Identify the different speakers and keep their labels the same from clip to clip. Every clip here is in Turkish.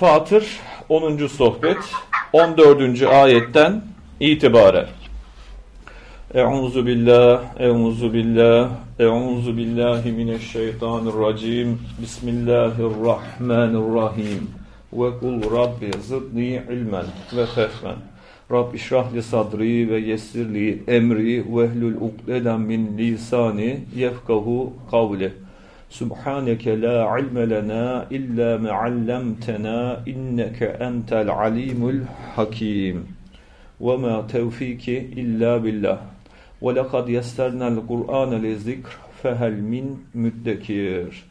Speaker 1: Fatır 10. sohbet 14. ayetten itibaren. Euzu billah, euzu billah, euzu billahi mineşşeytanirracim. Bismillahirrahmanirrahim. Ve kul rabbi zidni ilmen ve fehmen. Rabbi şrahli sadri ve yessirli emri ve ehlül ukdeden min lisani yefkahu kavli. سبحانك لا علم لنا إلا ما علمتنا إنك أنت العليم الحكيم. وما توفيك إلا بالله. ولقد يسرنا القرآن للذكر فهل من مدكر؟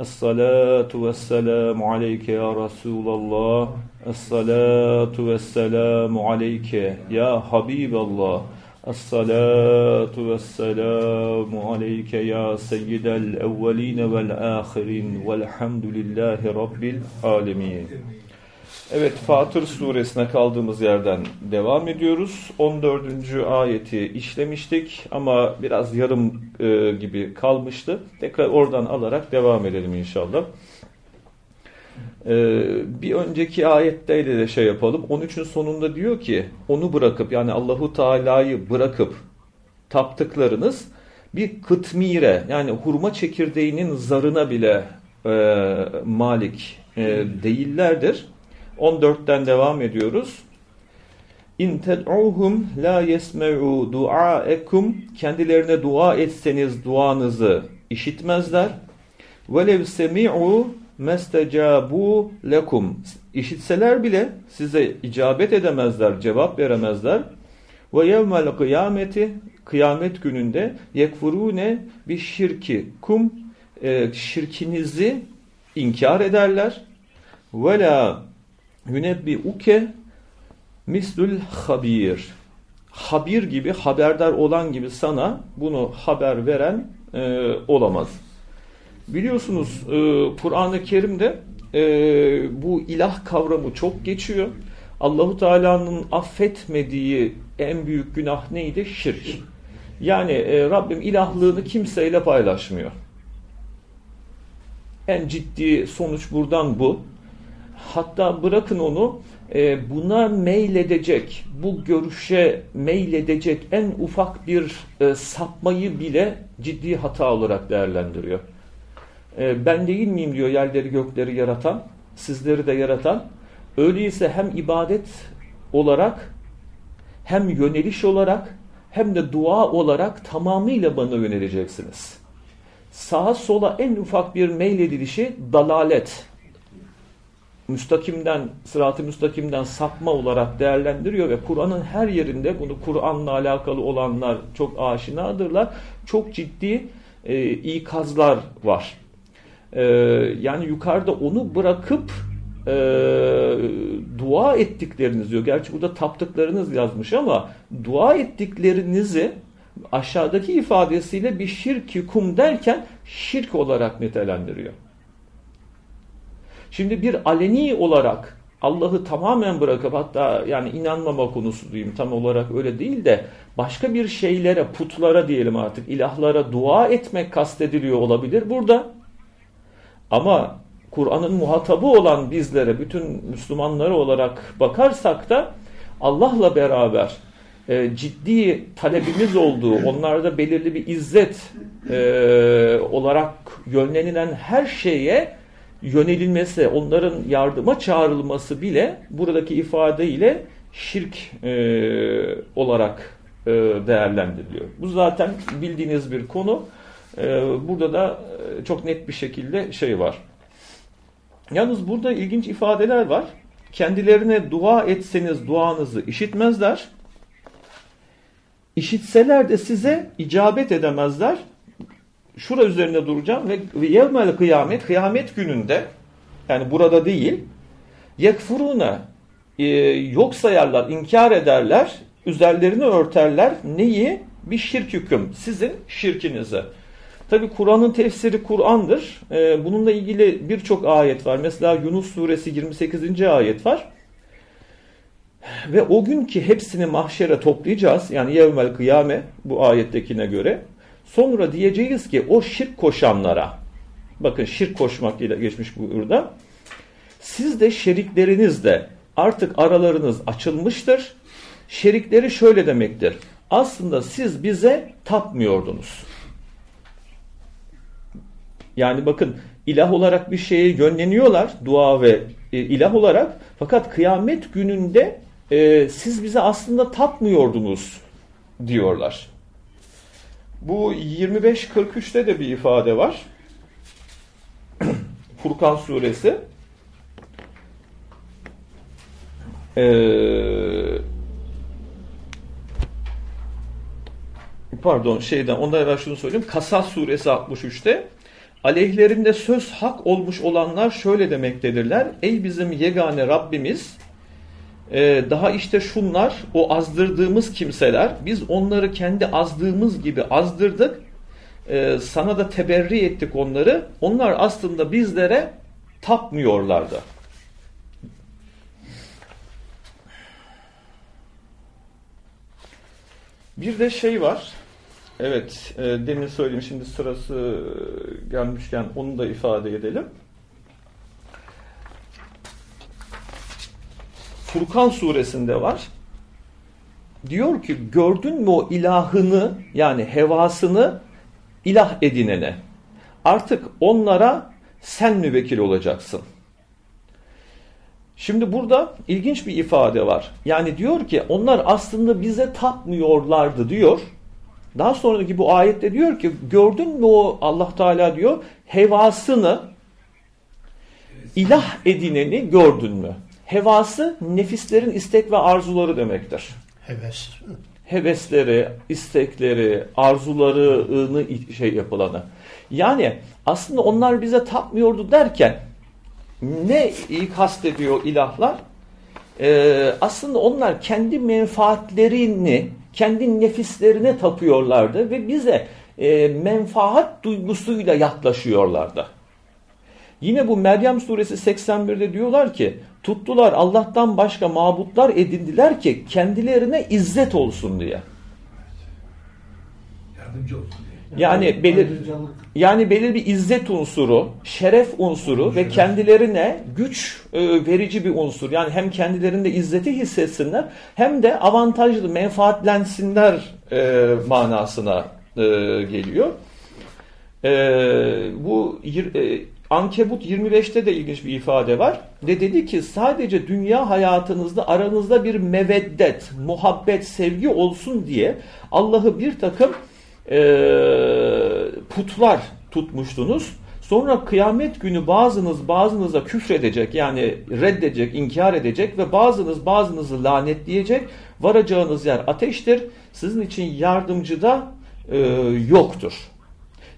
Speaker 1: الصلاة والسلام عليك يا رسول الله. الصلاة والسلام عليك يا حبيب الله. Esselatu vesselamu aleyke ya seyyidel evveline vel ahirin velhamdülillahi rabbil alemin. Evet Fatır suresine kaldığımız yerden devam ediyoruz. 14. ayeti işlemiştik ama biraz yarım e, gibi kalmıştı. Tekrar oradan alarak devam edelim inşallah. E, bir önceki ayette de şey yapalım. 13'ün sonunda diyor ki onu bırakıp yani Allahu Teala'yı bırakıp taptıklarınız bir kıtmire yani hurma çekirdeğinin zarına bile e, malik e, değillerdir. 14'ten devam ediyoruz. İn ted'uhum la yesme'u duaekum kendilerine dua etseniz duanızı işitmezler. Velev semi'u mestecabu lekum işitseler bile size icabet edemezler, cevap veremezler. Ve yevmel kıyameti kıyamet gününde yekfurune bir şirki kum e, şirkinizi inkar ederler. Ve la yunebbi uke mislül habir. Habir gibi, haberdar olan gibi sana bunu haber veren e, olamaz. Biliyorsunuz e, Kur'an-ı Kerim'de e, bu ilah kavramı çok geçiyor. Allahu Teala'nın affetmediği en büyük günah neydi? Şirk. Yani e, Rabbim ilahlığını kimseyle paylaşmıyor. En ciddi sonuç buradan bu. Hatta bırakın onu e, buna meyledecek, bu görüşe meyledecek en ufak bir e, sapmayı bile ciddi hata olarak değerlendiriyor. E, ben değil miyim diyor yerleri gökleri yaratan, sizleri de yaratan. Öyleyse hem ibadet olarak hem yöneliş olarak hem de dua olarak tamamıyla bana yöneleceksiniz. Sağa sola en ufak bir meyledilişi dalalet, müstakimden, sırat-ı müstakimden sapma olarak değerlendiriyor ve Kur'an'ın her yerinde bunu Kur'an'la alakalı olanlar çok aşinadırlar. Çok ciddi e, ikazlar var. E, yani yukarıda onu bırakıp e, dua ettikleriniz diyor. Gerçi burada taptıklarınız yazmış ama dua ettiklerinizi aşağıdaki ifadesiyle bir şirk kum derken şirk olarak nitelendiriyor. Şimdi bir aleni olarak Allah'ı tamamen bırakıp hatta yani inanmama konusu diyeyim tam olarak öyle değil de başka bir şeylere, putlara diyelim artık ilahlara dua etmek kastediliyor olabilir burada. Ama Kur'an'ın muhatabı olan bizlere, bütün Müslümanları olarak bakarsak da Allah'la beraber e, ciddi talebimiz olduğu, onlarda belirli bir izzet e, olarak yönlenilen her şeye yönelilmesi, onların yardıma çağrılması bile buradaki ifadeyle şirk e, olarak e, değerlendiriliyor. Bu zaten bildiğiniz bir konu. E, burada da e, çok net bir şekilde şey var. Yalnız burada ilginç ifadeler var. Kendilerine dua etseniz duanızı işitmezler. İşitseler de size icabet edemezler şura üzerinde duracağım ve yevmel kıyamet kıyamet gününde yani burada değil yekfuruna e, yok sayarlar, inkar ederler, üzerlerini örterler. Neyi? Bir şirk hüküm. Sizin şirkinize. Tabi Kur'an'ın tefsiri Kur'an'dır. E, bununla ilgili birçok ayet var. Mesela Yunus suresi 28. ayet var. Ve o gün ki hepsini mahşere toplayacağız. Yani yevmel kıyame bu ayettekine göre. Sonra diyeceğiz ki o şirk koşanlara, bakın şirk koşmak ile geçmiş burada, Siz de şerikleriniz de artık aralarınız açılmıştır. Şerikleri şöyle demektir. Aslında siz bize tapmıyordunuz. Yani bakın ilah olarak bir şeye yönleniyorlar dua ve e, ilah olarak fakat kıyamet gününde e, siz bize aslında tapmıyordunuz diyorlar. Bu 25-43'te de bir ifade var. Furkan suresi. Ee, pardon şeyden ondan evvel şunu söyleyeyim. Kasas suresi 63'te aleyhlerinde söz hak olmuş olanlar şöyle demektedirler. Ey bizim yegane Rabbimiz ee, daha işte şunlar o azdırdığımız kimseler biz onları kendi azdığımız gibi azdırdık ee, sana da teberri ettik onları onlar aslında bizlere tapmıyorlardı. Bir de şey var evet e, demin söyleyeyim şimdi sırası gelmişken onu da ifade edelim. Furkan suresinde var. Diyor ki gördün mü o ilahını yani hevasını ilah edinene. Artık onlara sen müvekil olacaksın. Şimdi burada ilginç bir ifade var. Yani diyor ki onlar aslında bize tapmıyorlardı diyor. Daha sonraki bu ayette diyor ki gördün mü o Allah Teala diyor hevasını ilah edineni gördün mü? Hevası nefislerin istek ve arzuları demektir.
Speaker 2: Heves.
Speaker 1: Hevesleri, istekleri, arzularını şey yapılanı. Yani aslında onlar bize tapmıyordu derken ne iyi kastediyor ilahlar? Ee, aslında onlar kendi menfaatlerini, kendi nefislerine tapıyorlardı ve bize e, menfaat duygusuyla yaklaşıyorlardı. Yine bu Meryem suresi 81'de diyorlar ki tuttular Allah'tan başka mabutlar edindiler ki kendilerine izzet olsun diye.
Speaker 3: Yardımcı olsun diye.
Speaker 1: Yani belir yani belirli bir izzet unsuru, şeref unsuru ve kendilerine güç e, verici bir unsur. Yani hem kendilerinde izzeti hissetsinler hem de avantajlı menfaatlensinler e, manasına e, geliyor. Bu Ankebut 25'te de ilginç bir ifade var. Ve dedi ki sadece dünya hayatınızda aranızda bir meveddet, muhabbet, sevgi olsun diye Allah'ı bir takım e, putlar tutmuştunuz. Sonra kıyamet günü bazınız bazınıza küfredecek yani reddedecek, inkar edecek ve bazınız bazınızı lanetleyecek. Varacağınız yer ateştir. Sizin için yardımcı da e, yoktur.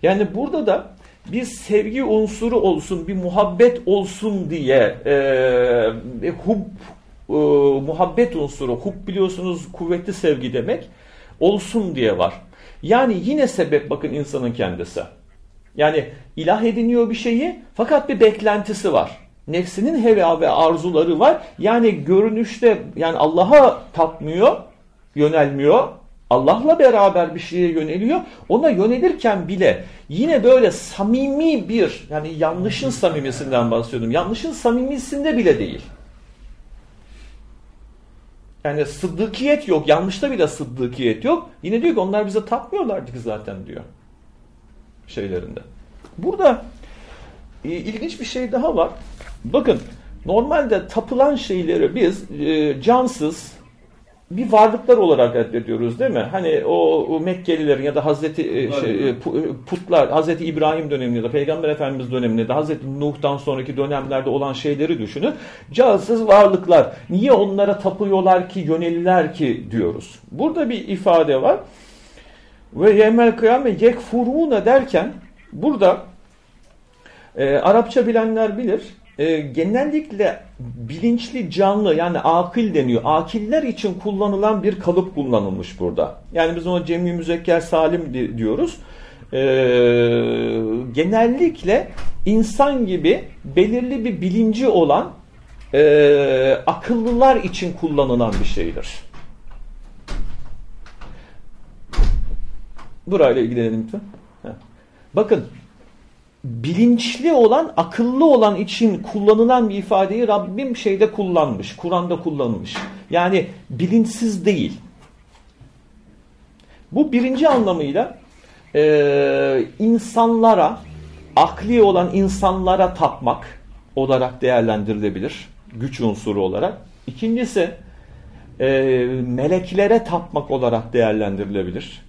Speaker 1: Yani burada da bir sevgi unsuru olsun, bir muhabbet olsun diye e, hub, e, muhabbet unsuru, hub biliyorsunuz kuvvetli sevgi demek, olsun diye var. Yani yine sebep bakın insanın kendisi. Yani ilah ediniyor bir şeyi fakat bir beklentisi var. Nefsinin heva ve arzuları var. Yani görünüşte yani Allah'a tapmıyor, yönelmiyor Allah'la beraber bir şeye yöneliyor. Ona yönelirken bile yine böyle samimi bir yani yanlışın samimisinden bahsediyorum. Yanlışın samimisinde bile değil. Yani sıddıkiyet yok. Yanlışta bile sıddıkiyet yok. Yine diyor ki onlar bize tapmıyorlardı ki zaten diyor. Şeylerinde. Burada e, ilginç bir şey daha var. Bakın normalde tapılan şeyleri biz e, cansız, bir varlıklar olarak reddediyoruz değil mi? Hani o, o Mekkelilerin ya da Hazreti e, şey, e, putlar, Hazreti İbrahim döneminde ya da Peygamber Efendimiz döneminde de Hazreti Nuh'tan sonraki dönemlerde olan şeyleri düşünün. Cansız varlıklar. Niye onlara tapıyorlar ki, yöneliler ki diyoruz. Burada bir ifade var. Ve yemel kıyame yekfuruna derken burada e, Arapça bilenler bilir e, genellikle bilinçli canlı yani akil deniyor. Akiller için kullanılan bir kalıp kullanılmış burada. Yani biz ona cem'i müzekker salim diyoruz. E, genellikle insan gibi belirli bir bilinci olan e, akıllılar için kullanılan bir şeydir. Burayla ilgilenelim lütfen. Bakın bilinçli olan, akıllı olan için kullanılan bir ifadeyi Rabbim şeyde kullanmış, Kur'an'da kullanmış. Yani bilinçsiz değil. Bu birinci anlamıyla e, insanlara, akli olan insanlara tapmak olarak değerlendirilebilir. Güç unsuru olarak. İkincisi e, meleklere tapmak olarak değerlendirilebilir.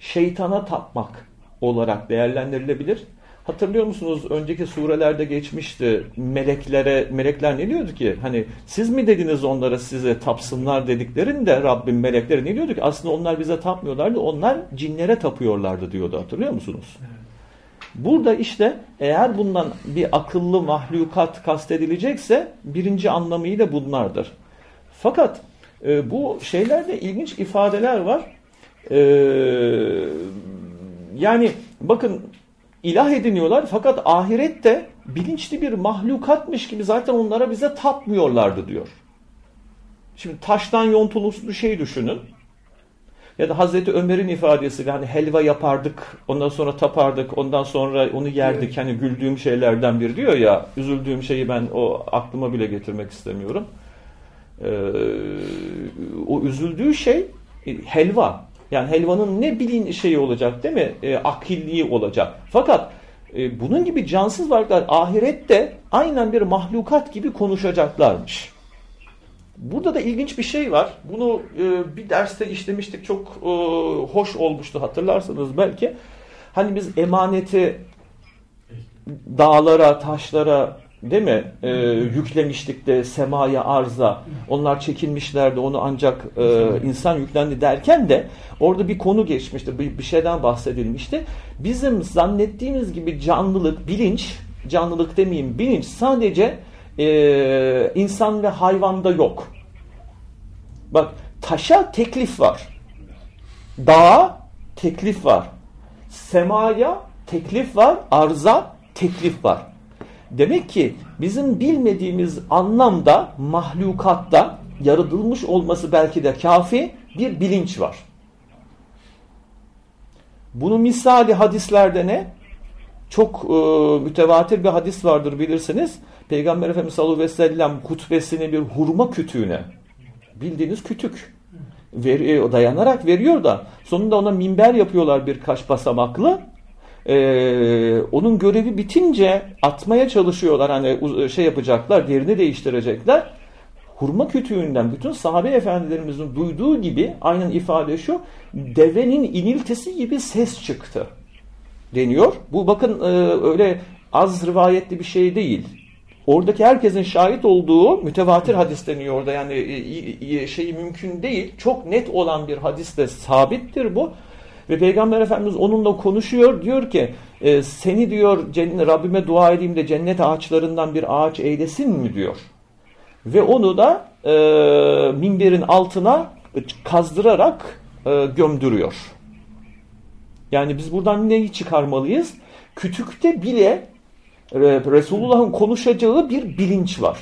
Speaker 1: Şeytana tapmak olarak değerlendirilebilir. Hatırlıyor musunuz önceki surelerde geçmişti meleklere melekler ne diyordu ki hani siz mi dediniz onlara size tapsınlar dediklerinde Rabbim melekleri ne diyordu ki aslında onlar bize tapmıyorlardı onlar cinlere tapıyorlardı diyordu hatırlıyor musunuz? Burada işte eğer bundan bir akıllı mahlukat kastedilecekse birinci anlamıyla bunlardır. Fakat e, bu şeylerde ilginç ifadeler var. E, yani bakın ilah ediniyorlar fakat ahirette bilinçli bir mahlukatmış gibi zaten onlara bize tapmıyorlardı diyor. Şimdi taştan yontulmuş bir şey düşünün. Ya da Hazreti Ömer'in ifadesi hani helva yapardık, ondan sonra tapardık, ondan sonra onu yerdik. Evet. Hani güldüğüm şeylerden biri diyor ya, üzüldüğüm şeyi ben o aklıma bile getirmek istemiyorum. Ee, o üzüldüğü şey e, helva. Yani helvanın ne bilin şeyi olacak değil mi? E, akilliği olacak. Fakat e, bunun gibi cansız varlıklar ahirette aynen bir mahlukat gibi konuşacaklarmış. Burada da ilginç bir şey var. Bunu e, bir derste işlemiştik. Çok e, hoş olmuştu hatırlarsanız belki. Hani biz emaneti dağlara, taşlara değil mi? E, yüklemiştik de semaya arza. Onlar çekilmişlerdi onu ancak e, insan yüklendi derken de orada bir konu geçmişti bir, bir şeyden bahsedilmişti. Bizim zannettiğimiz gibi canlılık bilinç canlılık demeyeyim bilinç sadece e, insan ve hayvanda yok. Bak taşa teklif var. Dağa teklif var. Semaya teklif var arza teklif var Demek ki bizim bilmediğimiz anlamda mahlukatta yaratılmış olması belki de kafi bir bilinç var. Bunun misali hadislerde ne? Çok e, mütevatir bir hadis vardır bilirsiniz. Peygamber Efendimiz sallallahu aleyhi ve sellem hutbesini bir hurma kütüğüne bildiğiniz kütük ver, dayanarak veriyor da sonunda ona minber yapıyorlar birkaç basamaklı ee, onun görevi bitince atmaya çalışıyorlar. Hani şey yapacaklar, yerini değiştirecekler. Hurma kütüğünden bütün sahabe efendilerimizin duyduğu gibi aynen ifade şu devenin iniltesi gibi ses çıktı deniyor. Bu bakın e, öyle az rivayetli bir şey değil. Oradaki herkesin şahit olduğu mütevatir hadis deniyor orada. Yani şey mümkün değil. Çok net olan bir hadiste sabittir bu. Ve Peygamber Efendimiz onunla konuşuyor. Diyor ki e, seni diyor cennet, Rabbime dua edeyim de cennet ağaçlarından bir ağaç eylesin mi diyor. Ve onu da e, minberin altına kazdırarak e, gömdürüyor. Yani biz buradan neyi çıkarmalıyız? Kütükte bile Resulullah'ın konuşacağı bir bilinç var.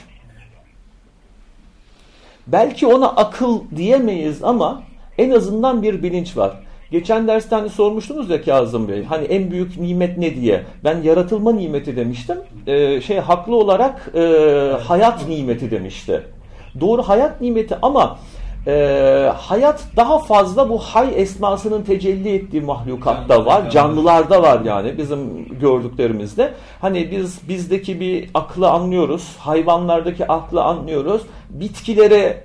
Speaker 1: Belki ona akıl diyemeyiz ama en azından bir bilinç var. Geçen derste hani sormuştunuz ya Kazım Bey. Hani en büyük nimet ne diye. Ben yaratılma nimeti demiştim. Ee, şey haklı olarak e, hayat nimeti demişti. Doğru hayat nimeti ama e, hayat daha fazla bu hay esmasının tecelli ettiği mahlukatta var. Canlılarda var yani bizim gördüklerimizde. Hani biz bizdeki bir aklı anlıyoruz. Hayvanlardaki aklı anlıyoruz. Bitkilere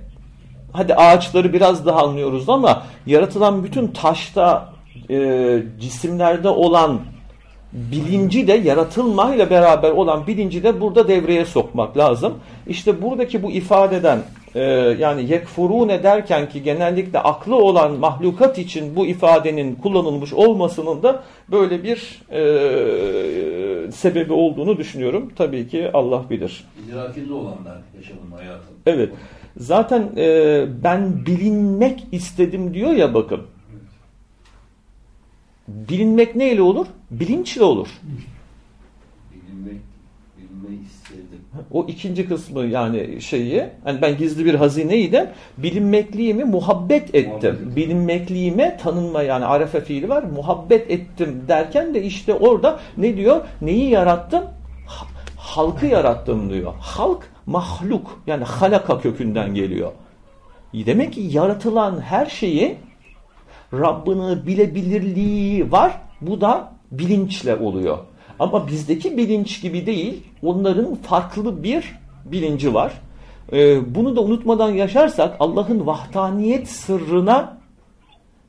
Speaker 1: hadi ağaçları biraz daha anlıyoruz ama yaratılan bütün taşta e, cisimlerde olan bilinci de yaratılmayla beraber olan bilinci de burada devreye sokmak lazım. İşte buradaki bu ifadeden e, yani yekfurune derken ki genellikle aklı olan mahlukat için bu ifadenin kullanılmış olmasının da böyle bir e, sebebi olduğunu düşünüyorum. Tabii ki Allah bilir.
Speaker 2: İdrakinde olanlar yaşamın hayatın.
Speaker 1: Evet. Zaten e, ben bilinmek istedim diyor ya bakın. Bilinmek neyle olur? Bilinçle olur.
Speaker 2: Bilinmek, bilinmeyi istedim.
Speaker 1: O ikinci kısmı yani şeyi, yani ben gizli bir hazineydim, bilinmekliğimi muhabbet ettim. Muhabbet. Bilinmekliğime tanınma yani arefe fiili var, muhabbet ettim derken de işte orada ne diyor? Neyi yarattım? Halkı yarattım diyor. Halk mahluk yani halaka kökünden geliyor. Demek ki yaratılan her şeyi Rabbini bilebilirliği var. Bu da bilinçle oluyor. Ama bizdeki bilinç gibi değil, onların farklı bir bilinci var. Ee, bunu da unutmadan yaşarsak Allah'ın vahdaniyet sırrına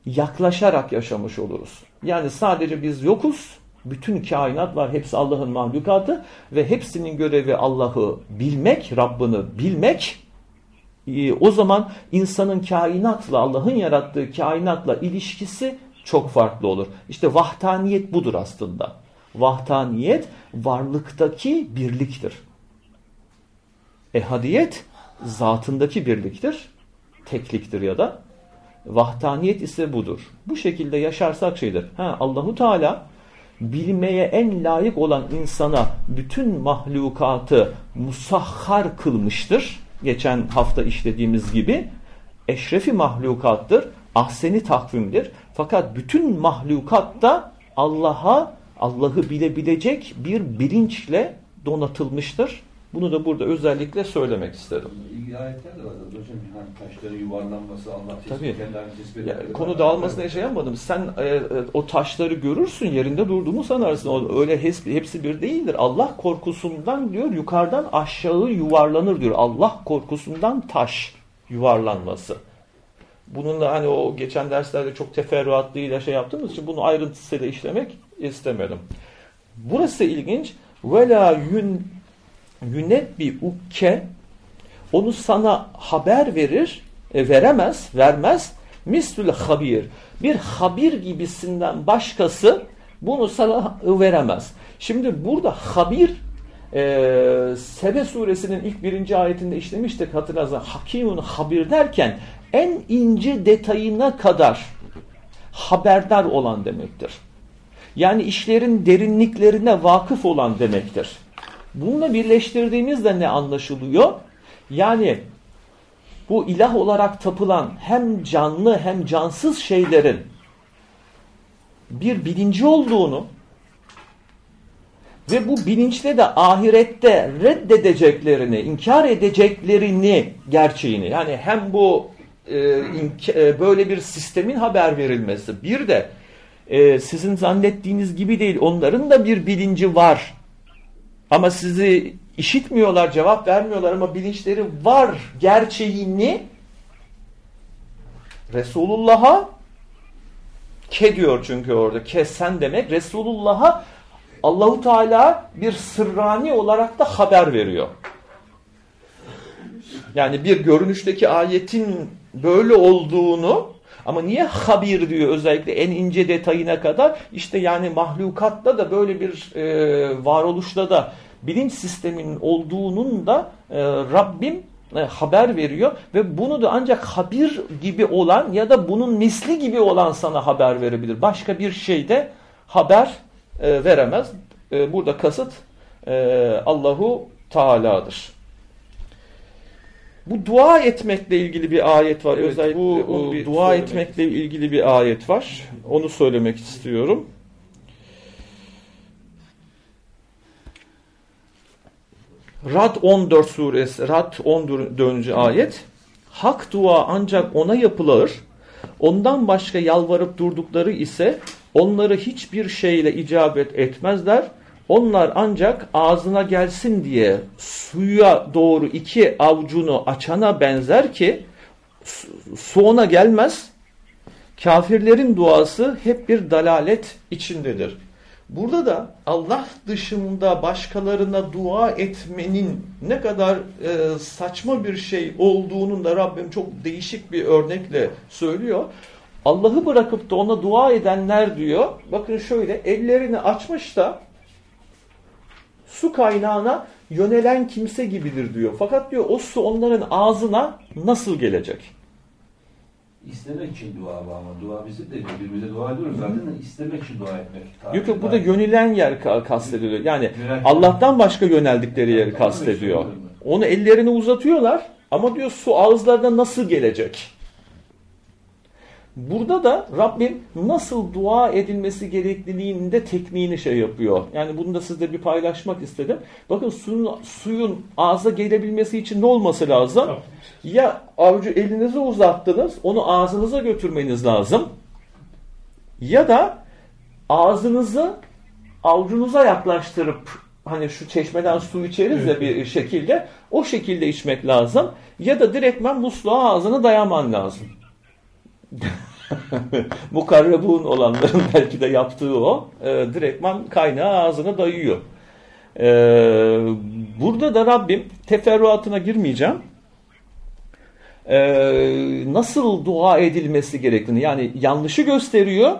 Speaker 1: yaklaşarak yaşamış oluruz. Yani sadece biz yokuz, bütün kainat var, hepsi Allah'ın mahlukatı ve hepsinin görevi Allah'ı bilmek, Rabbini bilmek. Ee, o zaman insanın kainatla, Allah'ın yarattığı kainatla ilişkisi çok farklı olur. İşte vahdaniyet budur aslında. Vahdaniyet varlıktaki birliktir. Ehadiyet zatındaki birliktir. Tekliktir ya da. Vahdaniyet ise budur. Bu şekilde yaşarsak şeydir. Ha, Allahu Teala bilmeye en layık olan insana bütün mahlukatı musahhar kılmıştır. Geçen hafta işlediğimiz gibi eşrefi mahlukattır, ahseni takvimdir. Fakat bütün mahlukat da Allah'a Allah'ı bilebilecek bir bilinçle donatılmıştır. Bunu da burada özellikle söylemek istedim.
Speaker 2: İlgili ayetler de var. Hocam hani taşların yuvarlanması, Allah
Speaker 1: Tabii. tespit ya, Konu dağılmasına yaşayamadım. Sen e, e, o taşları görürsün, yerinde durduğumu sanarsın. O, öyle hepsi, hepsi bir değildir. Allah korkusundan diyor, yukarıdan aşağı yuvarlanır diyor. Allah korkusundan taş yuvarlanması. Bununla hani o geçen derslerde çok teferruatlıyla şey yaptığımız için bunu ayrıntısıyla işlemek istemedim. Burası ilginç. Vela yun yunebbi ukke onu sana haber verir, e, veremez, vermez. Mislül habir. Bir habir gibisinden başkası bunu sana veremez. Şimdi burada habir e, Sebe suresinin ilk birinci ayetinde işlemiştik hatırlarsanız hakimun habir derken en ince detayına kadar haberdar olan demektir. Yani işlerin derinliklerine vakıf olan demektir. Bununla birleştirdiğimizde ne anlaşılıyor? Yani bu ilah olarak tapılan hem canlı hem cansız şeylerin bir bilinci olduğunu ve bu bilinçle de ahirette reddedeceklerini, inkar edeceklerini gerçeğini yani hem bu e, e, böyle bir sistemin haber verilmesi bir de e, sizin zannettiğiniz gibi değil onların da bir bilinci var ama sizi işitmiyorlar cevap vermiyorlar ama bilinçleri var gerçeğini Resulullah'a ke diyor çünkü orada kesen demek Resulullah'a Allahu Teala bir sırrani olarak da haber veriyor. Yani bir görünüşteki ayetin böyle olduğunu ama niye habir diyor özellikle en ince detayına kadar? İşte yani mahlukatta da böyle bir e, varoluşta da bilinç sisteminin olduğunun da e, Rabbim e, haber veriyor ve bunu da ancak habir gibi olan ya da bunun misli gibi olan sana haber verebilir. Başka bir şeyde haber e, veremez. E, burada kasıt e, Allahu Teala'dır. Bu dua etmekle ilgili bir ayet var. Evet, Özellikle bu, dua etmekle ilgili bir ayet var. Onu söylemek istiyorum. Rad 14 suresi, Rad 14. ayet. Hak dua ancak ona yapılır. Ondan başka yalvarıp durdukları ise onları hiçbir şeyle icabet etmezler. Onlar ancak ağzına gelsin diye suya doğru iki avucunu açana benzer ki su ona gelmez. Kafirlerin duası hep bir dalalet içindedir. Burada da Allah dışında başkalarına dua etmenin ne kadar e, saçma bir şey olduğunun da Rabbim çok değişik bir örnekle söylüyor. Allah'ı bırakıp da ona dua edenler diyor, bakın şöyle ellerini açmış da su kaynağına yönelen kimse gibidir diyor. Fakat diyor o su onların ağzına nasıl gelecek?
Speaker 2: İstemek için dua var ama dua bizim de birbirimize dua ediyoruz zaten de istemek için dua etmek.
Speaker 1: Yok yok burada yönelen yer ka- kastediliyor. Yani Allah'tan başka yöneldikleri yeri kastediyor. Onu ellerini uzatıyorlar ama diyor su ağızlarına nasıl gelecek? Burada da Rabbim nasıl dua edilmesi gerekliliğinde tekniğini şey yapıyor. Yani bunu da sizle bir paylaşmak istedim. Bakın suyun, suyun ağza gelebilmesi için ne olması lazım? Ya avucu elinize uzattınız, onu ağzınıza götürmeniz lazım. Ya da ağzınızı avucunuza yaklaştırıp hani şu çeşmeden su içeriz ya bir şekilde o şekilde içmek lazım. Ya da direktmen musluğa ağzını dayaman lazım. Mukarrabun olanların belki de yaptığı o. E, direktman kaynağı ağzına dayıyor. E, burada da Rabbim teferruatına girmeyeceğim. E, nasıl dua edilmesi gerektiğini yani yanlışı gösteriyor.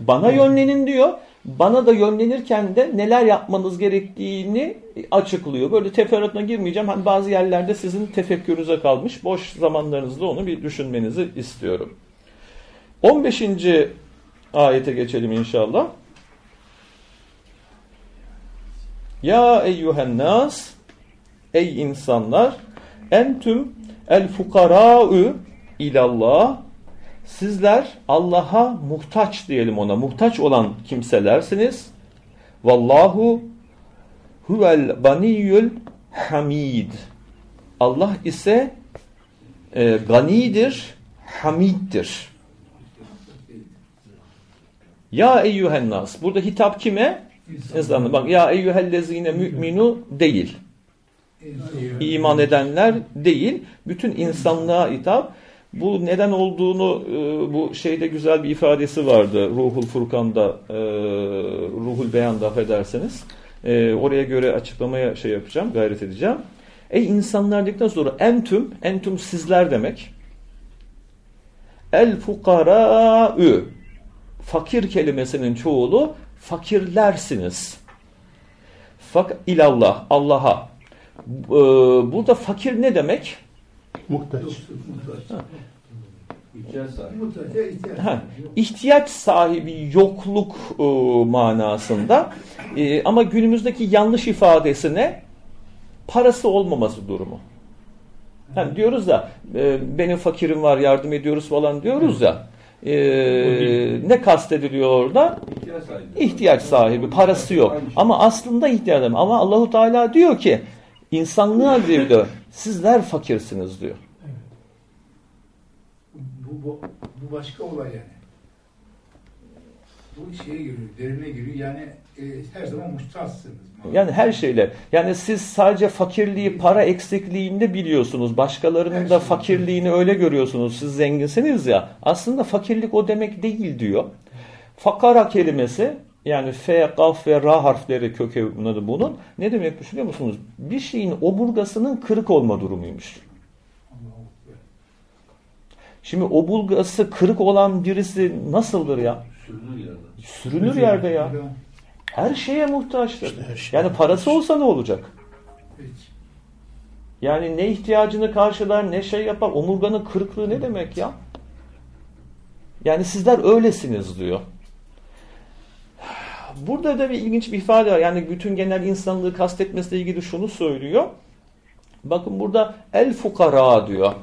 Speaker 1: Bana yönlenin diyor. Bana da yönlenirken de neler yapmanız gerektiğini açıklıyor. Böyle teferruatına girmeyeceğim. Hani bazı yerlerde sizin tefekkürünüze kalmış. Boş zamanlarınızda onu bir düşünmenizi istiyorum. 15. ayete geçelim inşallah. Ya eyyühen nas Ey insanlar entüm el fukara'u ilallah Sizler Allah'a muhtaç diyelim ona. Muhtaç olan kimselersiniz. Vallahu huvel ganiyül hamid. Allah ise e, ganidir, hamiddir. Ya eyyühen nas. Burada hitap kime? İnsanlar. Bak ya eyyühellezine mü'minu değil. İman edenler değil. Bütün insanlığa hitap. Bu neden olduğunu bu şeyde güzel bir ifadesi vardı. Ruhul Furkan'da, Ruhul Beyan'da affederseniz. Oraya göre açıklamaya şey yapacağım, gayret edeceğim. Ey insanlar dedikten sonra entüm, entüm sizler demek. El fukara'ü fakir kelimesinin çoğulu fakirlersiniz. Fak ilallah, Allah'a. Burada fakir ne demek?
Speaker 3: Muhtaç.
Speaker 1: Ha, ihtiyaç sahibi yokluk e, manasında e, ama günümüzdeki yanlış ifadesi ne? Parası olmaması durumu. Yani diyoruz da e, benim fakirim var yardım ediyoruz falan diyoruz ya e, ne kastediliyor orada?
Speaker 2: İhtiyaç sahibi.
Speaker 1: İhtiyaç sahibi, parası yok. Ama aslında ihtiyaç Ama Allahu Teala diyor ki insanlığa diyor sizler fakirsiniz diyor.
Speaker 3: Bu, bu, bu başka olay yani. Bu şeye giriyor, derine giriyor. Yani e, her zaman muhtaçsınız.
Speaker 1: Yani her şeyle. Yani siz sadece fakirliği para eksikliğinde biliyorsunuz. Başkalarının
Speaker 3: Her
Speaker 1: da
Speaker 3: şey.
Speaker 1: fakirliğini öyle görüyorsunuz. Siz zenginsiniz ya. Aslında fakirlik o demek değil diyor. Fakara kelimesi yani F, Kaf ve Ra harfleri kökeni bunun. Ne demekmiş biliyor musunuz? Bir şeyin omurgasının kırık olma durumuymuş. Şimdi omurgası kırık olan birisi nasıldır ya?
Speaker 2: Sürünür yerde.
Speaker 1: Sürünür yerde ya. Her şeye muhtaçtır.
Speaker 3: İşte her şeye
Speaker 1: Yani parası olsa ne olacak?
Speaker 3: Peki.
Speaker 1: Yani ne ihtiyacını karşılar ne şey yapar. Omurganın kırıklığı ne demek ya? Yani sizler öylesiniz diyor. Burada da bir ilginç bir ifade var. Yani bütün genel insanlığı kastetmesiyle ilgili şunu söylüyor. Bakın burada el fukara diyor.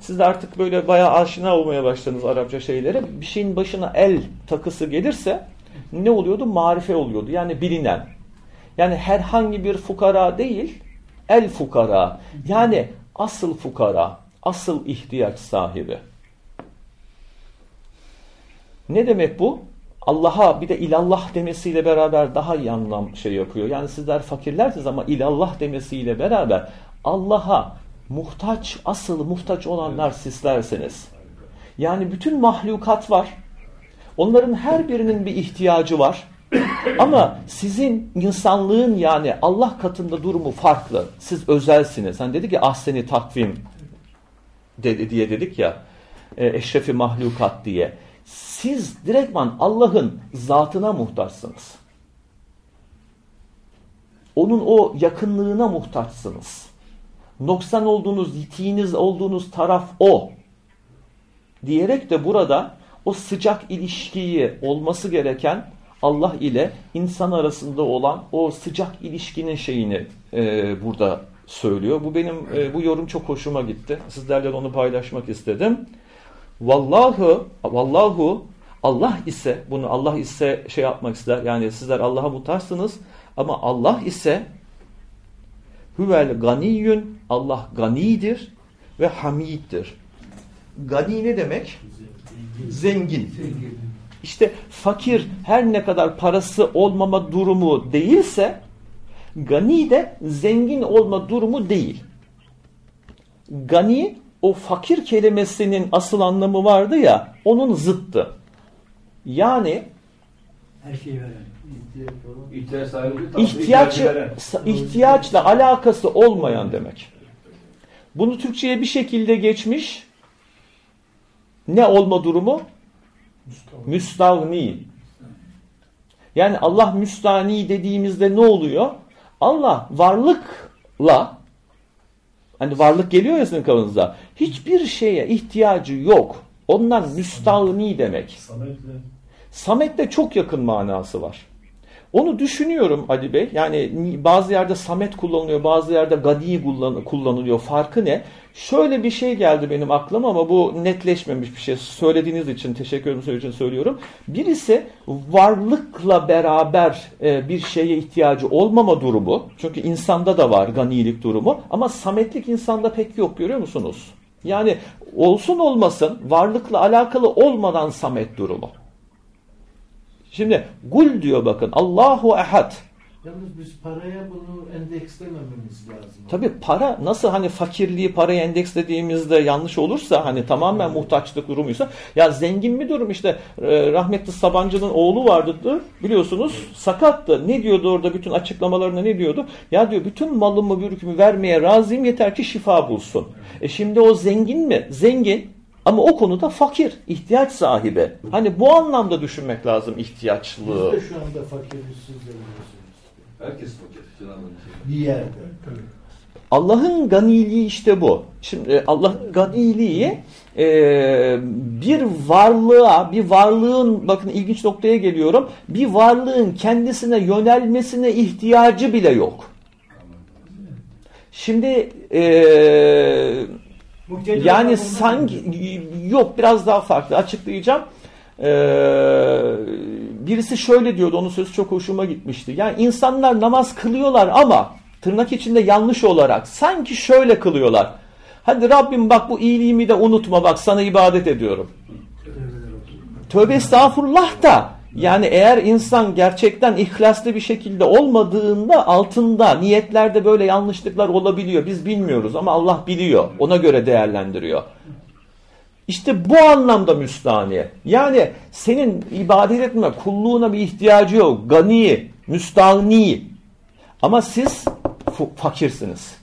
Speaker 1: Siz de artık böyle bayağı aşina olmaya başladınız Arapça şeylere. Bir şeyin başına el takısı gelirse ne oluyordu? Marife oluyordu. Yani bilinen. Yani herhangi bir fukara değil, el fukara. Yani asıl fukara, asıl ihtiyaç sahibi. Ne demek bu? Allah'a bir de ilallah demesiyle beraber daha iyi anlam şey yapıyor. Yani sizler fakirlersiniz ama ilallah demesiyle beraber Allah'a muhtaç, asıl muhtaç olanlar sizlersiniz. Yani bütün mahlukat var. Onların her birinin bir ihtiyacı var. Ama sizin insanlığın yani Allah katında durumu farklı. Siz özelsiniz. Hani dedi ki ahseni takvim dedi, diye dedik ya. E, eşrefi mahlukat diye. Siz direktman Allah'ın zatına muhtaçsınız. Onun o yakınlığına muhtaçsınız. Noksan olduğunuz, yitiğiniz olduğunuz taraf o. diyerek de burada o sıcak ilişkiyi olması gereken Allah ile insan arasında olan o sıcak ilişkinin şeyini e, burada söylüyor. Bu benim e, bu yorum çok hoşuma gitti. Sizlerle onu paylaşmak istedim. Vallahu vallahu Allah ise bunu Allah ise şey yapmak ister. Yani sizler Allah'a muhtaçsınız ama Allah ise huvel ganiyyün Allah ganidir ve hamiddir. Gani ne demek? Zengin. İşte fakir her ne kadar parası olmama durumu değilse gani de zengin olma durumu değil. Gani o fakir kelimesinin asıl anlamı vardı ya onun zıttı. Yani
Speaker 3: Her şeyi veren.
Speaker 2: İhtiyaç
Speaker 1: ihtiyaçla alakası olmayan demek. Bunu Türkçe'ye bir şekilde geçmiş. Ne olma durumu? Müstahni. Yani Allah müstahni dediğimizde ne oluyor? Allah varlıkla hani varlık geliyor ya sizin kafanıza. Hiçbir şeye ihtiyacı yok. Ondan müstahni demek. Samet'te çok yakın manası var. Onu düşünüyorum Ali Bey. Yani bazı yerde Samet kullanılıyor, bazı yerde Gadi kullanılıyor. Farkı ne? Şöyle bir şey geldi benim aklıma ama bu netleşmemiş bir şey. Söylediğiniz için teşekkür ederim için söylüyorum. Birisi varlıkla beraber e, bir şeye ihtiyacı olmama durumu. Çünkü insanda da var ganilik durumu. Ama sametlik insanda pek yok görüyor musunuz? Yani olsun olmasın varlıkla alakalı olmadan samet durumu. Şimdi gul diyor bakın Allahu ehad.
Speaker 4: Yalnız biz paraya bunu endekslemememiz lazım.
Speaker 1: Tabi para nasıl hani fakirliği paraya endekslediğimizde yanlış olursa hani tamamen muhtaçlık durumuysa ya zengin bir durum işte e, rahmetli Sabancı'nın oğlu vardı biliyorsunuz sakattı. Ne diyordu orada bütün açıklamalarında ne diyordu? Ya diyor bütün malımı mülkümü vermeye razıyım yeter ki şifa bulsun. E şimdi o zengin mi? Zengin ama o konuda fakir, ihtiyaç sahibi. Hani bu anlamda düşünmek lazım ihtiyaçlığı.
Speaker 4: Biz de şu anda fakiriz siz de.
Speaker 2: Herkes fakir.
Speaker 4: Bir yerde.
Speaker 1: Allah'ın ganiliği işte bu. Şimdi Allah ganiliği e, bir varlığa, bir varlığın bakın ilginç noktaya geliyorum. Bir varlığın kendisine yönelmesine ihtiyacı bile yok. Şimdi e, yani sanki yok biraz daha farklı açıklayacağım. Ee, birisi şöyle diyordu onun sözü çok hoşuma gitmişti. Yani insanlar namaz kılıyorlar ama tırnak içinde yanlış olarak sanki şöyle kılıyorlar. Hadi Rabbim bak bu iyiliğimi de unutma bak sana ibadet ediyorum. Tövbe estağfurullah da yani eğer insan gerçekten ihlaslı bir şekilde olmadığında altında niyetlerde böyle yanlışlıklar olabiliyor. Biz bilmiyoruz ama Allah biliyor. Ona göre değerlendiriyor. İşte bu anlamda müstahni. Yani senin ibadet etme, kulluğuna bir ihtiyacı yok. Gani, müstahni. Ama siz fakirsiniz.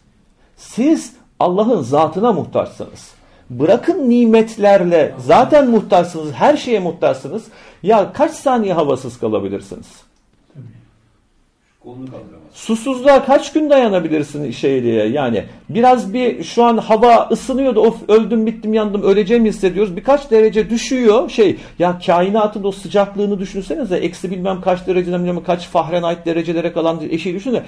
Speaker 1: Siz Allah'ın zatına muhtaçsınız. Bırakın nimetlerle. Zaten muhtaçsınız, her şeye muhtaçsınız. Ya kaç saniye havasız kalabilirsiniz? Susuzluğa kaç gün dayanabilirsin şey diye? Yani biraz bir şu an hava ısınıyordu of öldüm bittim yandım öleceğim hissediyoruz. Birkaç derece düşüyor. Şey ya kainatın o sıcaklığını düşünsenize. Eksi bilmem kaç dereceden bilmem kaç Fahrenheit derecelere kalan eşiği düşünün.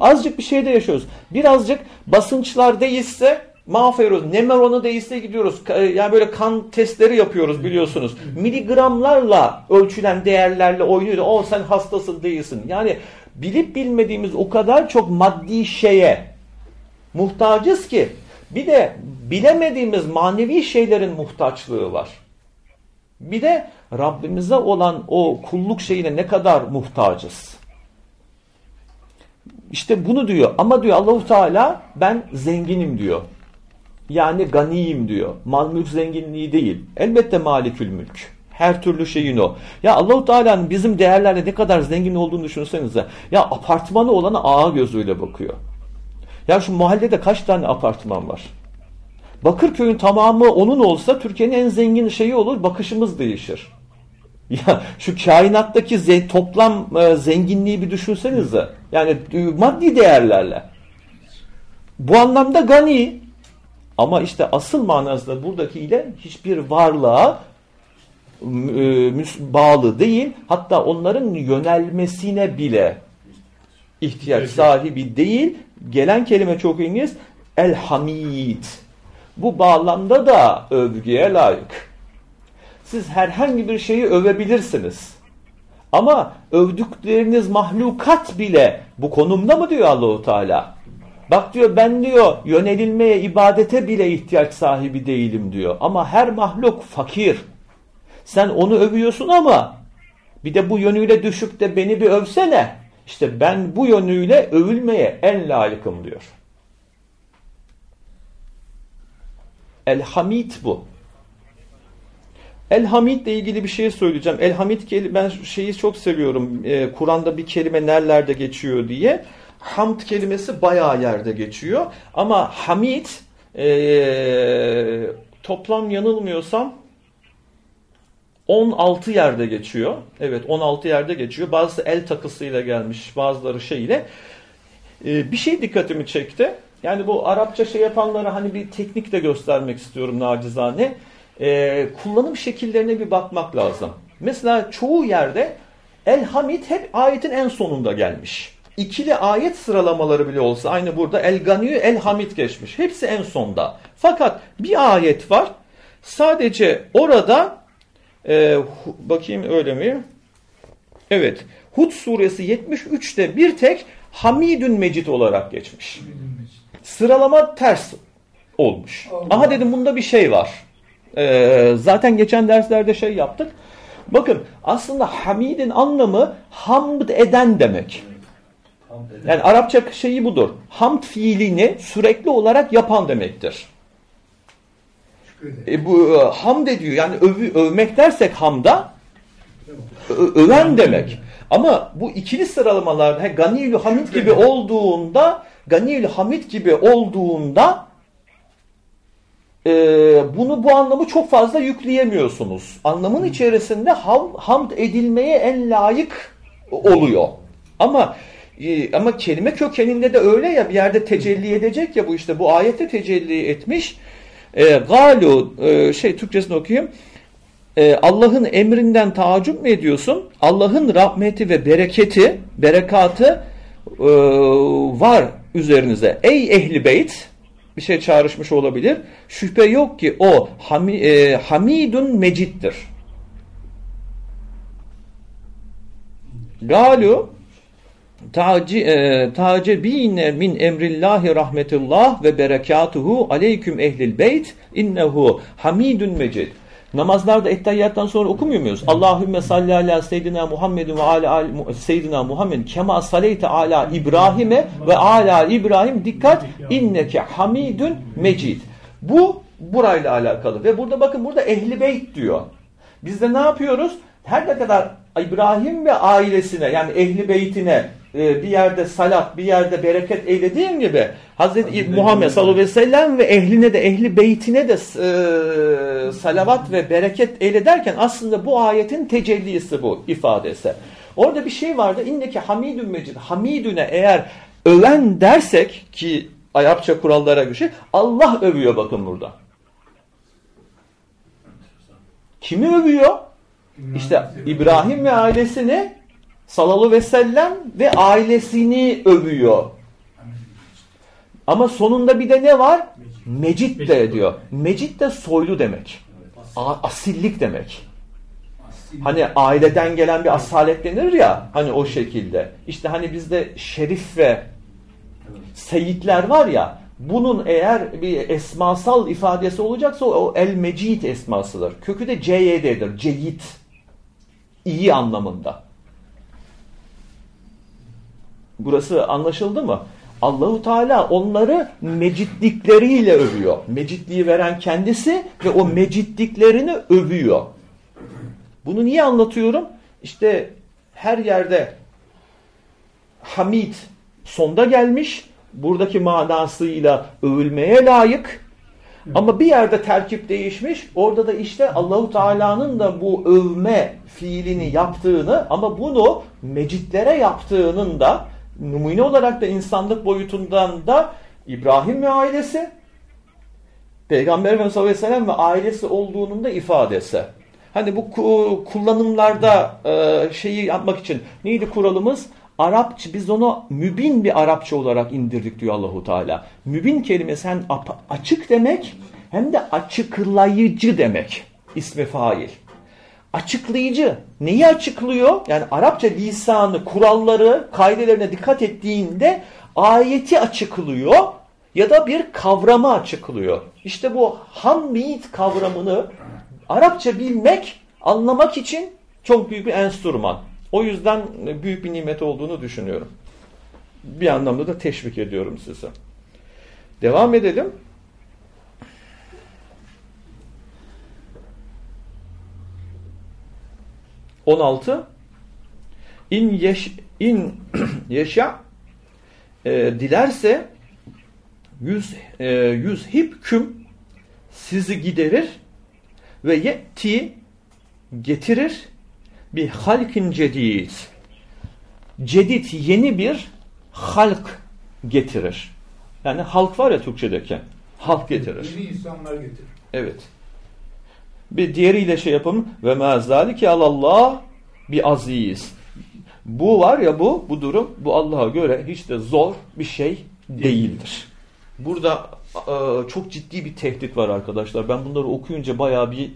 Speaker 1: Azıcık bir şeyde yaşıyoruz. Birazcık basınçlar değişse mahvoluyoruz. Nemeron'a değilse gidiyoruz. Yani böyle kan testleri yapıyoruz biliyorsunuz. Miligramlarla ölçülen değerlerle oynuyor. O sen hastasın değilsin. Yani bilip bilmediğimiz o kadar çok maddi şeye muhtacız ki bir de bilemediğimiz manevi şeylerin muhtaçlığı var. Bir de Rabbimize olan o kulluk şeyine ne kadar muhtacız. İşte bunu diyor ama diyor Allahu Teala ben zenginim diyor. Yani ganiyim diyor. Mal mülk zenginliği değil. Elbette malikül mülk. Her türlü şeyin o. Ya Allahu Teala'nın bizim değerlerle ne kadar zengin olduğunu düşünsenize. Ya apartmanı olana ağa gözüyle bakıyor. Ya şu mahallede kaç tane apartman var? Bakırköy'ün tamamı onun olsa Türkiye'nin en zengin şeyi olur. Bakışımız değişir. Ya şu kainattaki toplam e, zenginliği bir düşünsenize. Yani maddi değerlerle. Bu anlamda gani Ama işte asıl manasında buradakiyle hiçbir varlığa e, bağlı değil. Hatta onların yönelmesine bile ihtiyaç sahibi değil. Gelen kelime çok İngiliz. El-Hamid. Bu bağlamda da övgüye layık. Siz herhangi bir şeyi övebilirsiniz. Ama övdükleriniz mahlukat bile bu konumda mı diyor Allahu Teala? Bak diyor ben diyor yönelilmeye, ibadete bile ihtiyaç sahibi değilim diyor. Ama her mahluk fakir. Sen onu övüyorsun ama bir de bu yönüyle düşüp de beni bir övsene. İşte ben bu yönüyle övülmeye en layıkım diyor. El-Hamid bu. El-Hamid ile ilgili bir şey söyleyeceğim. El-Hamid ben şeyi çok seviyorum. Ee, Kur'an'da bir kelime nerelerde geçiyor diye. Hamd kelimesi bayağı yerde geçiyor. Ama Hamid e, toplam yanılmıyorsam 16 yerde geçiyor. Evet 16 yerde geçiyor. Bazısı el takısıyla gelmiş bazıları şeyle. Ee, bir şey dikkatimi çekti. Yani bu Arapça şey yapanlara hani bir teknik de göstermek istiyorum nacizane. Ee, kullanım şekillerine bir bakmak lazım. Mesela çoğu yerde El Hamid hep ayetin en sonunda gelmiş. İkili ayet sıralamaları bile olsa aynı burada El Ganiyü El Hamid geçmiş. Hepsi en sonda. Fakat bir ayet var. Sadece orada e, bakayım öyle mi? Evet. Hud suresi 73'te bir tek Hamidün Mecid olarak geçmiş. Sıralama ters olmuş. Aha dedim bunda bir şey var. Ee, zaten geçen derslerde şey yaptık. Bakın aslında Hamid'in anlamı hamd eden demek. Yani Arapça şeyi budur. Hamd fiilini sürekli olarak yapan demektir. E, bu e, hamd ediyor. Yani öv, övmek dersek hamda öven demek. Ama bu ikili sıralamalarda he, Ganiyül Hamid gibi olduğunda Ganiyül Hamid gibi olduğunda e, bunu bu anlamı çok fazla yükleyemiyorsunuz. Anlamın içerisinde ham, hamd edilmeye en layık oluyor. Ama ama kelime kökeninde de öyle ya bir yerde tecelli edecek ya bu işte bu ayette tecelli etmiş. E, galu e, şey Türkçesini okuyayım. E, Allah'ın emrinden taaccüp mü ediyorsun? Allah'ın rahmeti ve bereketi, berekatı e, var üzerinize. Ey ehli beyt bir şey çağrışmış olabilir. Şüphe yok ki o hami, e, hamidun meciddir. Galu tacibine min emrillahi rahmetullah ve berekatuhu aleyküm ehlil beyt innehu hamidun mecid. Namazlarda ettehiyyattan sonra okumuyor muyuz? Allahümme salli ala seyyidina Muhammedin ve ala seyyidina Muhammed kema saleyte ala İbrahim'e ve ala İbrahim dikkat inneke hamidun mecid. Bu burayla alakalı ve burada bakın burada ehli beyt diyor. Biz de ne yapıyoruz? Her ne kadar İbrahim ve ailesine yani ehli beytine e, bir yerde salat, bir yerde bereket eylediğim gibi Hazreti Muhammed sallallahu aleyhi ve sellem ve ehline de, ehli beytine de e, salavat ve bereket eylederken aslında bu ayetin tecellisi bu ifadesi. Orada bir şey vardı. İndeki hamidün mecid. Hamidüne eğer öven dersek ki Arapça kurallara göre Allah övüyor bakın burada. Kimi övüyor? İşte İbrahim ve ailesini sallallahu ve sellem ve ailesini övüyor. Ama sonunda bir de ne var? Mecit de diyor. Mecit de soylu demek. Asillik demek. Hani aileden gelen bir asalet denir ya hani o şekilde. İşte hani bizde şerif ve seyitler var ya bunun eğer bir esmasal ifadesi olacaksa o el mecid esmasıdır. Kökü de CYD'dir. Ceyit. İyi anlamında. Burası anlaşıldı mı? Allahu Teala onları meciddikleriyle övüyor. Mecidliği veren kendisi ve o mecidliklerini övüyor. Bunu niye anlatıyorum? İşte her yerde Hamid sonda gelmiş. Buradaki manasıyla övülmeye layık. Ama bir yerde terkip değişmiş. Orada da işte Allahu Teala'nın da bu övme fiilini yaptığını ama bunu mecitlere yaptığının da numune olarak da insanlık boyutundan da İbrahim ve ailesi Peygamber Efendimiz sallallahu aleyhi ve ailesi olduğunun da ifadesi. Hani bu ku- kullanımlarda e, şeyi yapmak için neydi kuralımız? Arapça biz onu mübin bir Arapça olarak indirdik diyor Allahu Teala. Mübin kelimesi hem açık demek hem de açıklayıcı demek. İsmi fail. Açıklayıcı. Neyi açıklıyor? Yani Arapça lisanı, kuralları, kaidelerine dikkat ettiğinde ayeti açıklıyor ya da bir kavramı açıklıyor. İşte bu hamid kavramını Arapça bilmek, anlamak için çok büyük bir enstrüman. O yüzden büyük bir nimet olduğunu düşünüyorum. Bir anlamda da teşvik ediyorum size. Devam edelim. On altı. İn yeş in yaşa e, dilerse yüz e, yüz hipküm sizi giderir ve yetti getirir bir halkin cedid. Cedid yeni bir halk getirir. Yani halk var ya Türkçedeki. Halk getirir.
Speaker 3: Yeni insanlar getirir.
Speaker 1: Evet. Bir diğeriyle şey yapalım. Ve mezalike alallah bir aziz. Bu var ya bu, bu durum bu Allah'a göre hiç de zor bir şey değildir. Burada e, çok ciddi bir tehdit var arkadaşlar. Ben bunları okuyunca bayağı bir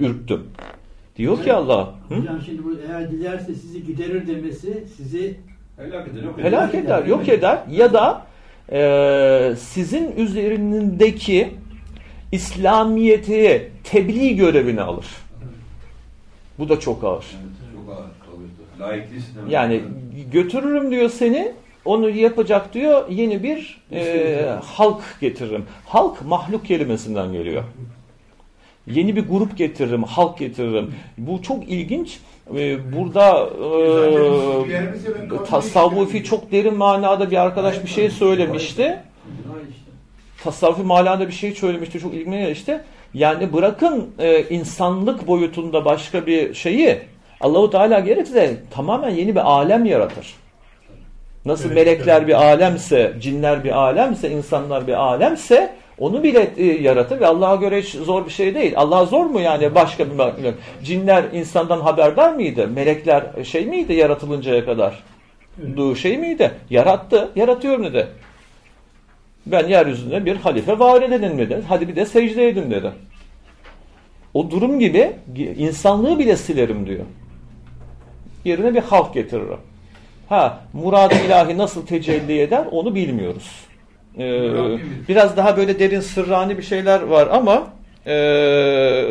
Speaker 1: ürktüm. Diyor ki Allah, hı?
Speaker 5: Hocam şimdi bu eğer dilerse sizi giderir demesi sizi
Speaker 2: Helak eder, yok eder.
Speaker 1: helak eder, yok eder ya da e, sizin üzerindeki İslamiyeti tebliğ görevini alır. Bu da çok ağır.
Speaker 2: Çok ağır.
Speaker 1: Yani götürürüm diyor seni, onu yapacak diyor yeni bir e, halk getiririm. Halk mahluk kelimesinden geliyor. Yeni bir grup getiririm, halk getiririm. Bu çok ilginç. E, burada e, tasavvufi çok derin manada bir arkadaş bir şey söylemişti.
Speaker 5: İşte.
Speaker 1: tasavvufi manada bir şey söylemişti çok ilgime gelmişti. Yani bırakın e, insanlık boyutunda başka bir şeyi Allahu Teala gerekirse tamamen yeni bir alem yaratır. Nasıl
Speaker 3: Evet,
Speaker 1: melekler
Speaker 3: evet.
Speaker 1: bir alemse, cinler bir alemse, insanlar bir alemse onu bile e, yaratır ve Allah'a göre hiç zor bir şey değil. Allah zor mu yani başka bir mahluk? Cinler insandan haberdar mıydı? Melekler şey miydi yaratılıncaya kadar? Du şey miydi? Yarattı. Yaratıyorum dedi. Ben yeryüzünde bir halife var edelim dedi. Hadi bir de secde edin dedi. O durum gibi insanlığı bile silerim diyor. Yerine bir halk getiririm. Ha, murad ilahi nasıl tecelli eder onu bilmiyoruz. Ee, biraz daha böyle derin sırrani bir şeyler var ama ee,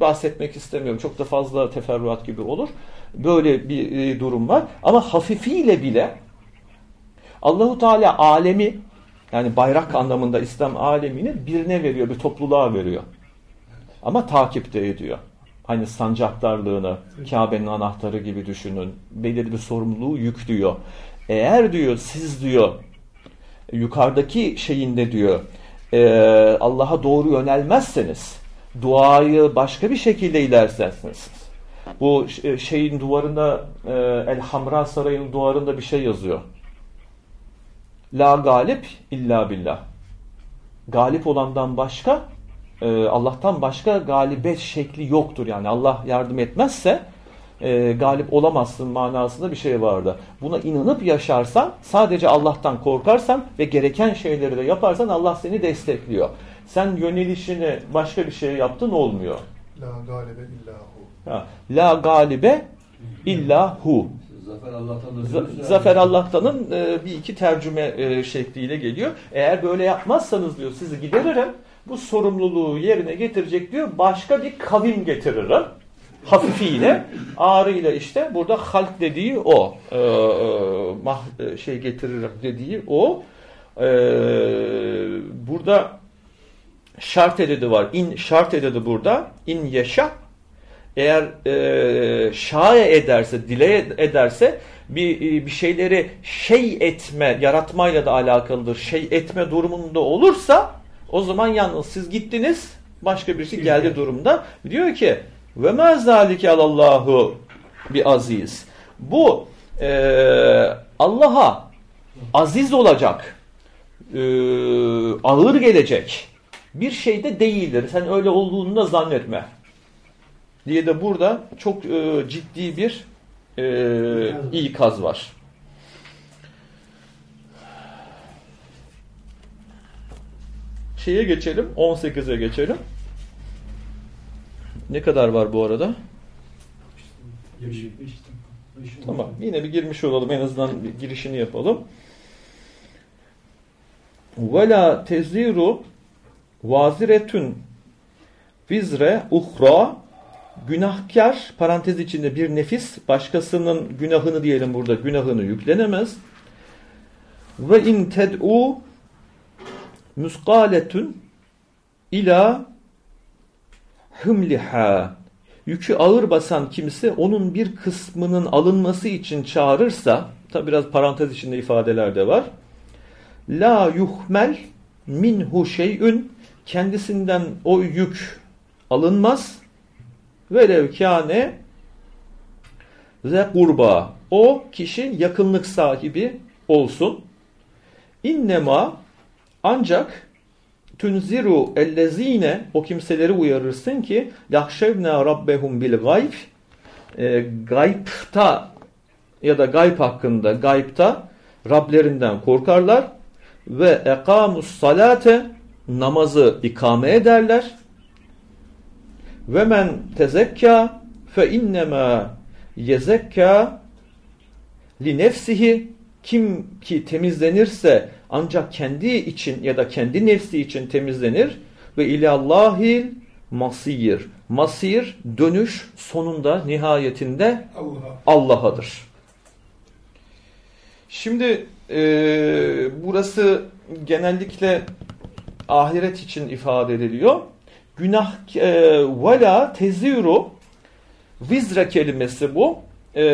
Speaker 1: bahsetmek istemiyorum. Çok da fazla teferruat gibi olur. Böyle bir e, durum var. Ama hafifiyle bile Allahu Teala alemi yani bayrak anlamında İslam alemini birine veriyor, bir topluluğa veriyor. Ama takipte ediyor. Hani sancaktarlığını, Kabe'nin anahtarı gibi düşünün. Belirli bir sorumluluğu yüklüyor. Eğer diyor siz diyor yukarıdaki şeyinde diyor e, Allah'a doğru yönelmezseniz duayı başka bir şekilde ilerlersiniz. Bu ş- şeyin duvarında e, El Hamra Sarayı'nın duvarında bir şey yazıyor. La galip illa billah. Galip olandan başka e, Allah'tan başka galibet şekli yoktur. Yani Allah yardım etmezse e, galip olamazsın manasında bir şey vardı. Buna inanıp yaşarsan, sadece Allah'tan korkarsan ve gereken şeyleri de yaparsan Allah seni destekliyor. Sen yönelişini başka bir şey yaptın olmuyor.
Speaker 3: La galibe illahu.
Speaker 1: Ha, La galibe illa hu.
Speaker 2: Zafer Allah'tan da
Speaker 1: Z-
Speaker 2: diyoruz ya.
Speaker 1: Zafer Allah'tan'ın e, bir iki tercüme e, şekliyle geliyor. Eğer böyle yapmazsanız diyor sizi gideririm. Bu sorumluluğu yerine getirecek diyor. Başka bir kavim getiririm. Hafifiyle, ağrıyla işte burada halk dediği o. E, e, mah, e, şey getiririm dediği o. E, burada şart ededi var. İn şart ededi burada. İn yaşa eğer e, şaye ederse, dile ederse bir, e, bir şeyleri şey etme, yaratmayla da alakalıdır. Şey etme durumunda olursa o zaman yalnız siz gittiniz başka birisi geldi durumda. Diyor ki ve ma zalike alallahu bir aziz. Bu e, Allah'a aziz olacak, e, ağır gelecek bir şey de değildir. Sen öyle olduğunu da zannetme. Diye de burada çok e, ciddi bir e, ikaz var. Şeye geçelim. 18'e geçelim. Ne kadar var bu arada? Tamam. Yine bir girmiş olalım. En azından bir girişini yapalım. Vela teziru vaziretün vizre uhra günahkar parantez içinde bir nefis başkasının günahını diyelim burada günahını yüklenemez. Ve in ted'u muskaletun ila hımliha yükü ağır basan kimse onun bir kısmının alınması için çağırırsa tabi biraz parantez içinde ifadeler de var. La yuhmel minhu şeyün kendisinden o yük alınmaz. Velev kâne ze kurba. O kişi yakınlık sahibi olsun. İnnema ancak tunziru ellezine o kimseleri uyarırsın ki yahşevna rabbehum bil gayb. E, gaybta ya da gayb hakkında gaybta Rablerinden korkarlar ve ekamus salate namazı ikame ederler ve men tezekka fe innema yezekka li nefsihi kim ki temizlenirse ancak kendi için ya da kendi nefsi için temizlenir ve ilallahil masir. Masir dönüş sonunda nihayetinde
Speaker 3: Allah'a.
Speaker 1: Allah'adır. Şimdi e, burası genellikle ahiret için ifade ediliyor. Günah e, vela teziru vizra kelimesi bu. E,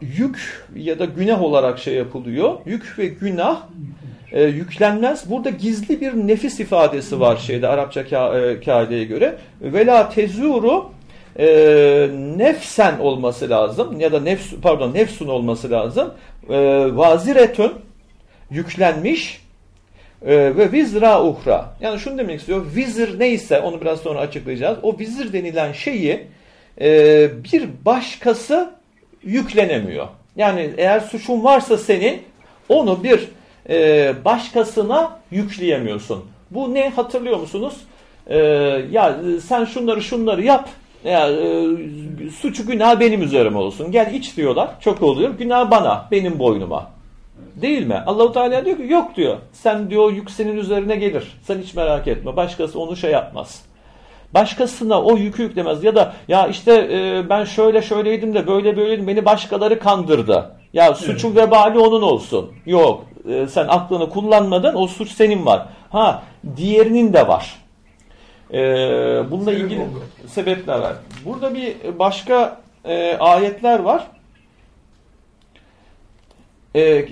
Speaker 1: yük ya da günah olarak şey yapılıyor. Yük ve günah e, yüklenmez. Burada gizli bir nefis ifadesi var şeyde Arapça ka, e, göre. Vela tezuru e, nefsen olması lazım ya da nefs pardon nefsun olması lazım. E, vaziretün yüklenmiş ve vizra uhra. Yani şunu demek istiyor. Vizir neyse onu biraz sonra açıklayacağız. O vizir denilen şeyi e, bir başkası yüklenemiyor. Yani eğer suçun varsa senin onu bir e, başkasına yükleyemiyorsun. Bu ne hatırlıyor musunuz? E, ya sen şunları şunları yap. Ya, e, suçu günah benim üzerime olsun. Gel iç diyorlar. Çok oluyor. Günah bana, benim boynuma. Değil mi? Allahu Teala diyor ki yok diyor. Sen diyor yük senin üzerine gelir. Sen hiç merak etme. Başkası onu şey yapmaz. Başkasına o yükü yüklemez ya da ya işte e, ben şöyle şöyleydim de böyle böyleydim beni başkaları kandırdı. Ya suçun evet. vebali onun olsun. Yok e, sen aklını kullanmadın o suç senin var. Ha diğerinin de var. E, bununla Sebep ilgili oldu. sebepler var. Burada bir başka e, ayetler var. E,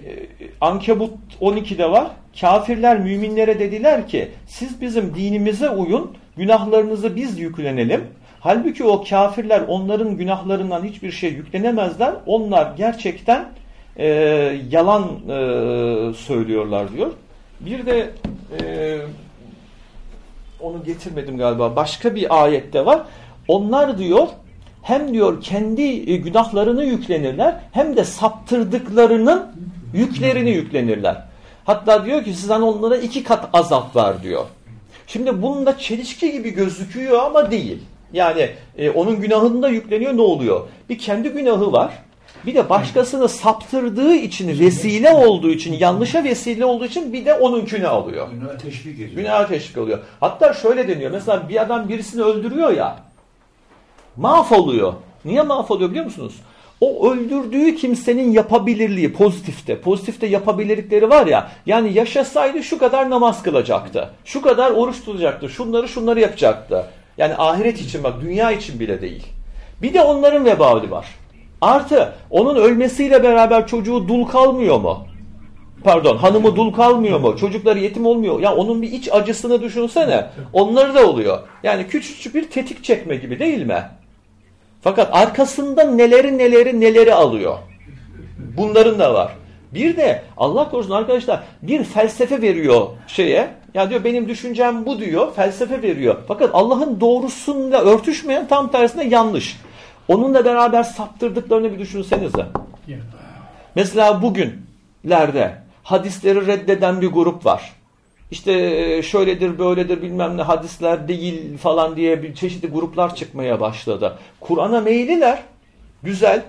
Speaker 1: Ankebut 12'de var. Kafirler müminlere dediler ki siz bizim dinimize uyun günahlarınızı biz yüklenelim. Halbuki o kafirler onların günahlarından hiçbir şey yüklenemezler. Onlar gerçekten e, yalan e, söylüyorlar diyor. Bir de e, onu getirmedim galiba. Başka bir ayette var. Onlar diyor hem diyor kendi günahlarını yüklenirler hem de saptırdıklarının yüklerini yüklenirler. Hatta diyor ki sizden onlara iki kat azap var diyor. Şimdi bunda çelişki gibi gözüküyor ama değil. Yani e, onun günahında yükleniyor ne oluyor? Bir kendi günahı var. Bir de başkasını saptırdığı için, vesile olduğu için, yanlışa vesile olduğu için bir de onun günah alıyor.
Speaker 3: Günah teşvik ediyor.
Speaker 1: Günah teşvik oluyor. Hatta şöyle deniyor. Mesela bir adam birisini öldürüyor ya. Mahvoluyor. Niye mahvoluyor biliyor musunuz? O öldürdüğü kimsenin yapabilirliği pozitifte. Pozitifte yapabilirlikleri var ya. Yani yaşasaydı şu kadar namaz kılacaktı. Şu kadar oruç tutacaktı. Şunları şunları yapacaktı. Yani ahiret için bak dünya için bile değil. Bir de onların vebali var. Artı onun ölmesiyle beraber çocuğu dul kalmıyor mu? Pardon hanımı dul kalmıyor mu? Çocukları yetim olmuyor. Ya onun bir iç acısını düşünsene. Onları da oluyor. Yani küçücük bir tetik çekme gibi değil mi? Fakat arkasında neleri neleri neleri alıyor. Bunların da var. Bir de Allah korusun arkadaşlar bir felsefe veriyor şeye Ya diyor benim düşüncem bu diyor. Felsefe veriyor. Fakat Allah'ın doğrusuyla örtüşmeyen tam tersine yanlış. Onunla beraber saptırdıklarını bir düşünsenize. Mesela bugünlerde hadisleri reddeden bir grup var. İşte e, şöyledir böyledir bilmem ne hadisler değil falan diye bir çeşitli gruplar çıkmaya başladı. Kur'an'a meyliler. Güzel.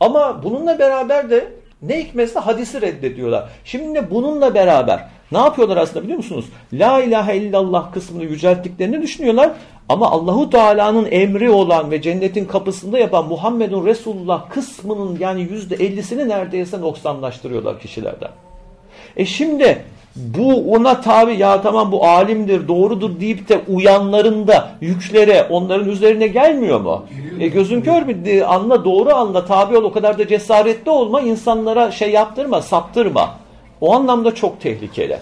Speaker 1: Ama bununla beraber de ne hikmetse hadisi reddediyorlar. Şimdi bununla beraber ne yapıyorlar aslında biliyor musunuz? La ilahe illallah kısmını yücelttiklerini düşünüyorlar. Ama Allahu Teala'nın emri olan ve cennetin kapısında yapan Muhammedun Resulullah kısmının yani yüzde ellisini neredeyse noksanlaştırıyorlar kişilerden. E şimdi bu ona tabi ya tamam bu alimdir doğrudur deyip de uyanların da yükleri onların üzerine gelmiyor mu? E gözün kör mü? Anla doğru anla tabi ol o kadar da cesaretli olma insanlara şey yaptırma saptırma. O anlamda çok tehlikeli.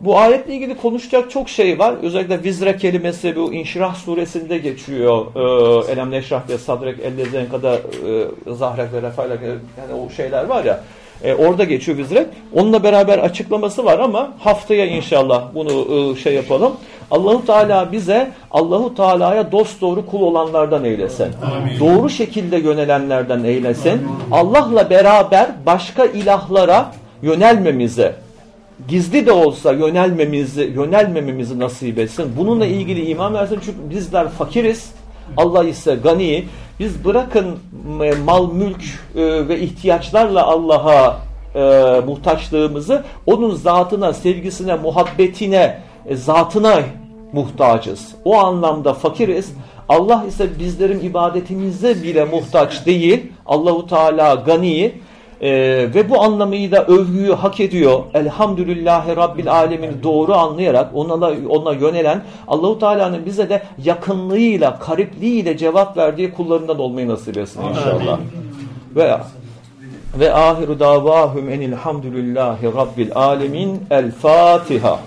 Speaker 1: Bu ayetle ilgili konuşacak çok şey var. Özellikle vizre kelimesi bu İnşirah suresinde geçiyor. Ee, Elem neşrah ve sadrek ellezen kadar e, zahrek ve refaylek yani o şeyler var ya. E, orada geçiyor vizrek. Onunla beraber açıklaması var ama haftaya inşallah bunu e, şey yapalım. Allahu Teala bize Allahu Teala'ya dost doğru kul olanlardan eylesin. Amin. Doğru şekilde yönelenlerden eylesin. Allah'la beraber başka ilahlara yönelmemizi gizli de olsa yönelmemizi, yönelmememizi nasip etsin. Bununla ilgili iman versin çünkü bizler fakiriz. Allah ise gani. Biz bırakın e, mal, mülk e, ve ihtiyaçlarla Allah'a e, muhtaçlığımızı onun zatına, sevgisine, muhabbetine, zatına muhtacız. O anlamda fakiriz. Allah ise bizlerin ibadetimize bile muhtaç değil. Allahu Teala gani. Ee, ve bu anlamıyla övgüyü hak ediyor. Elhamdülillahi Rabbil Alemin doğru anlayarak ona, ona yönelen Allahu Teala'nın bize de yakınlığıyla, karipliğiyle cevap verdiği kullarından olmayı nasip etsin inşallah. Ve ve ahiru davahum enilhamdülillahi Rabbil Alemin. El Fatiha.